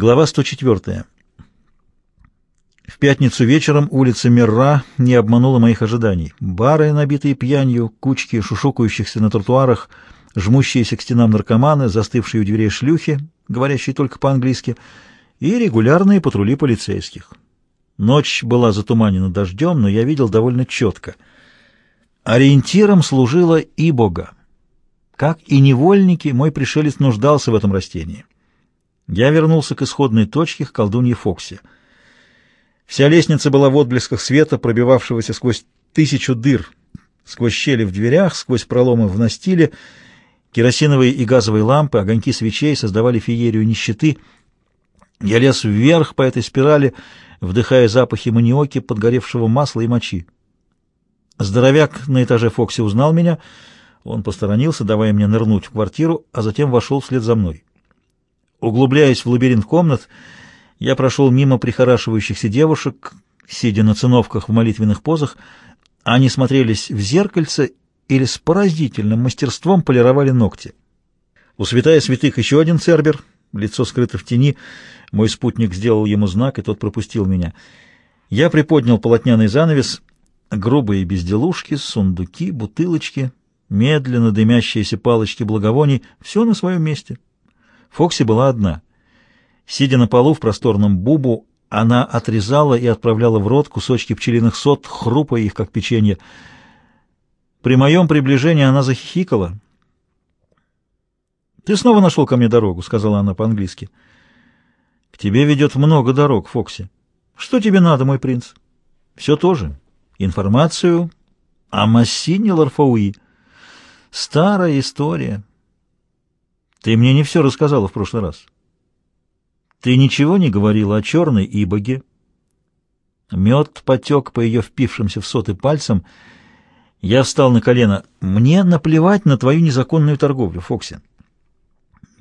Глава 104. В пятницу вечером улица Мирра не обманула моих ожиданий. Бары, набитые пьянью, кучки шушукающихся на тротуарах, жмущиеся к стенам наркоманы, застывшие у дверей шлюхи, говорящие только по-английски, и регулярные патрули полицейских. Ночь была затуманена дождем, но я видел довольно четко. Ориентиром служила и Бога. Как и невольники, мой пришелец нуждался в этом растении. Я вернулся к исходной точке, к колдунье Фокси. Вся лестница была в отблесках света, пробивавшегося сквозь тысячу дыр, сквозь щели в дверях, сквозь проломы в настиле. Керосиновые и газовые лампы, огоньки свечей создавали феерию нищеты. Я лез вверх по этой спирали, вдыхая запахи маниоки, подгоревшего масла и мочи. Здоровяк на этаже Фокси узнал меня. Он посторонился, давая мне нырнуть в квартиру, а затем вошел вслед за мной. Углубляясь в лабиринт комнат, я прошел мимо прихорашивающихся девушек, сидя на циновках в молитвенных позах. Они смотрелись в зеркальце или с поразительным мастерством полировали ногти. У святая святых еще один цербер, лицо скрыто в тени. Мой спутник сделал ему знак, и тот пропустил меня. Я приподнял полотняный занавес, грубые безделушки, сундуки, бутылочки, медленно дымящиеся палочки благовоний — все на своем месте. Фокси была одна. Сидя на полу в просторном бубу, она отрезала и отправляла в рот кусочки пчелиных сот, хрупая их, как печенье. При моем приближении она захихикала. «Ты снова нашел ко мне дорогу», — сказала она по-английски. «К тебе ведет много дорог, Фокси. Что тебе надо, мой принц?» «Все то же. Информацию о Массине Ларфауи. Старая история». Ты мне не все рассказала в прошлый раз. Ты ничего не говорила о черной ибоге. Мед потек по ее впившимся в соты пальцам. Я встал на колено. Мне наплевать на твою незаконную торговлю, Фокси.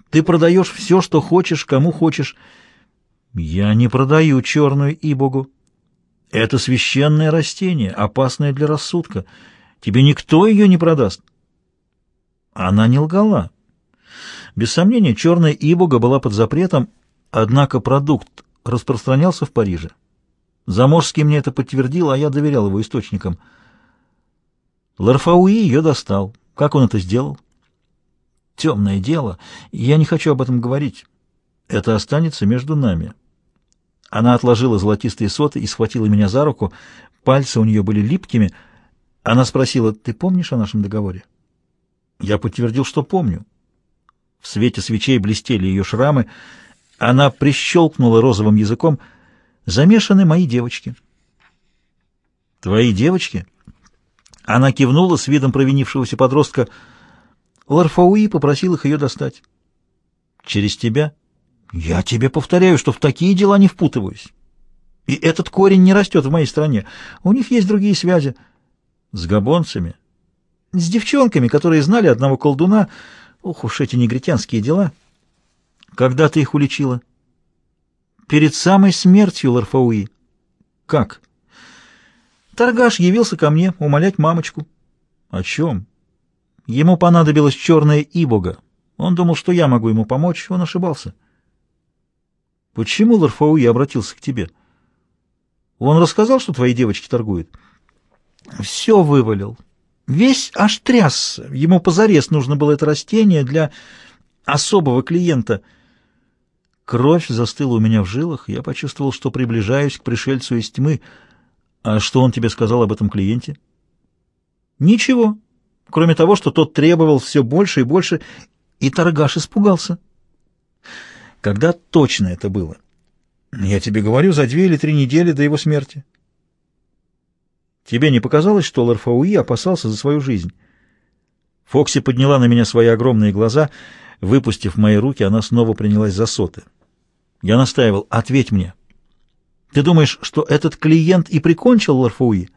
Ты продаешь все, что хочешь, кому хочешь. Я не продаю черную ибогу. Это священное растение, опасное для рассудка. Тебе никто ее не продаст. Она не лгала. Без сомнения, черная ибуга была под запретом, однако продукт распространялся в Париже. Заморский мне это подтвердил, а я доверял его источникам. Ларфауи ее достал. Как он это сделал? Темное дело. Я не хочу об этом говорить. Это останется между нами. Она отложила золотистые соты и схватила меня за руку. Пальцы у нее были липкими. Она спросила, «Ты помнишь о нашем договоре?» Я подтвердил, что помню. В свете свечей блестели ее шрамы. Она прищелкнула розовым языком. «Замешаны мои девочки». «Твои девочки?» Она кивнула с видом провинившегося подростка. Ларфауи попросил их ее достать. «Через тебя?» «Я тебе повторяю, что в такие дела не впутываюсь. И этот корень не растет в моей стране. У них есть другие связи». «С габонцами?» «С девчонками, которые знали одного колдуна, Ох уж эти негритянские дела. Когда ты их уличила? Перед самой смертью Ларфауи. Как? Торгаш явился ко мне умолять мамочку. О чем? Ему понадобилась черная ибога. Он думал, что я могу ему помочь, он ошибался. Почему Ларфауи обратился к тебе? Он рассказал, что твои девочки торгуют? Все вывалил. Весь аж трясся. Ему позарез нужно было это растение для особого клиента. Кровь застыла у меня в жилах. Я почувствовал, что приближаюсь к пришельцу из тьмы. А что он тебе сказал об этом клиенте? Ничего, кроме того, что тот требовал все больше и больше, и торгаш испугался. Когда точно это было? Я тебе говорю, за две или три недели до его смерти. Тебе не показалось, что Ларфауи опасался за свою жизнь? Фокси подняла на меня свои огромные глаза. Выпустив мои руки, она снова принялась за соты. Я настаивал, ответь мне. Ты думаешь, что этот клиент и прикончил Ларфауи?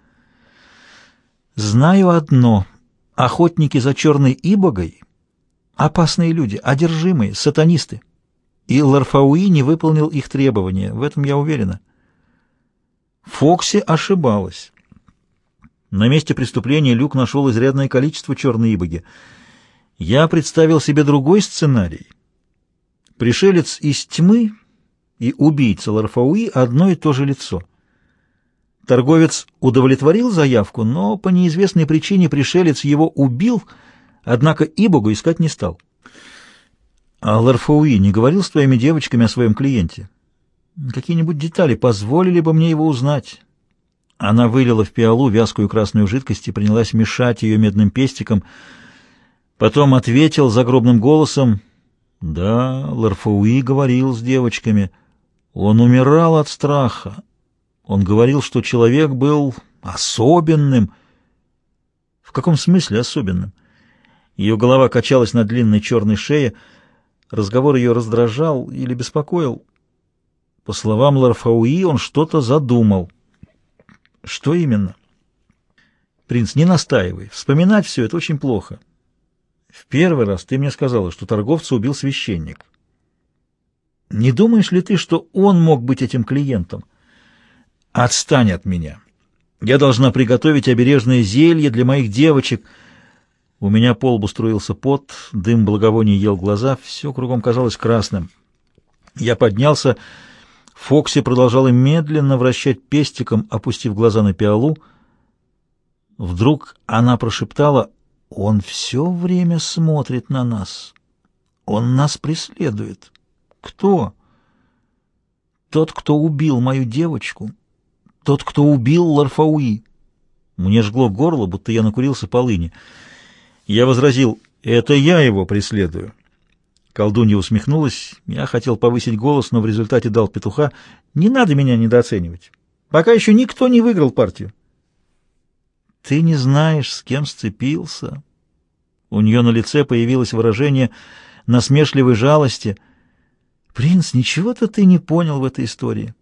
Знаю одно. Охотники за черной ибогой — опасные люди, одержимые, сатанисты. И Ларфауи не выполнил их требования, в этом я уверена. Фокси ошибалась. На месте преступления Люк нашел изрядное количество черной ибоги. Я представил себе другой сценарий. Пришелец из тьмы и убийца Ларфауи одно и то же лицо. Торговец удовлетворил заявку, но по неизвестной причине пришелец его убил, однако Ибогу искать не стал. А Ларфауи не говорил с твоими девочками о своем клиенте? Какие-нибудь детали позволили бы мне его узнать? Она вылила в пиалу вязкую красную жидкость и принялась мешать ее медным пестиком. Потом ответил загробным голосом, «Да, Ларфауи говорил с девочками. Он умирал от страха. Он говорил, что человек был особенным». «В каком смысле особенным?» Ее голова качалась на длинной черной шее, — Разговор ее раздражал или беспокоил. По словам Ларфауи, он что-то задумал. Что именно? Принц, не настаивай. Вспоминать все это очень плохо. В первый раз ты мне сказала, что торговца убил священник. Не думаешь ли ты, что он мог быть этим клиентом? Отстань от меня. Я должна приготовить обережное зелье для моих девочек — у меня по лбу струился пот, дым благовоний ел глаза, все кругом казалось красным. Я поднялся, Фокси продолжала медленно вращать пестиком, опустив глаза на пиалу. Вдруг она прошептала, «Он все время смотрит на нас. Он нас преследует. Кто?» «Тот, кто убил мою девочку. Тот, кто убил Ларфауи». Мне жгло горло, будто я накурился полыни. Я возразил, это я его преследую. Колдунья усмехнулась. Я хотел повысить голос, но в результате дал петуха. Не надо меня недооценивать. Пока еще никто не выиграл партию. Ты не знаешь, с кем сцепился. У нее на лице появилось выражение насмешливой жалости. Принц, ничего-то ты не понял в этой истории.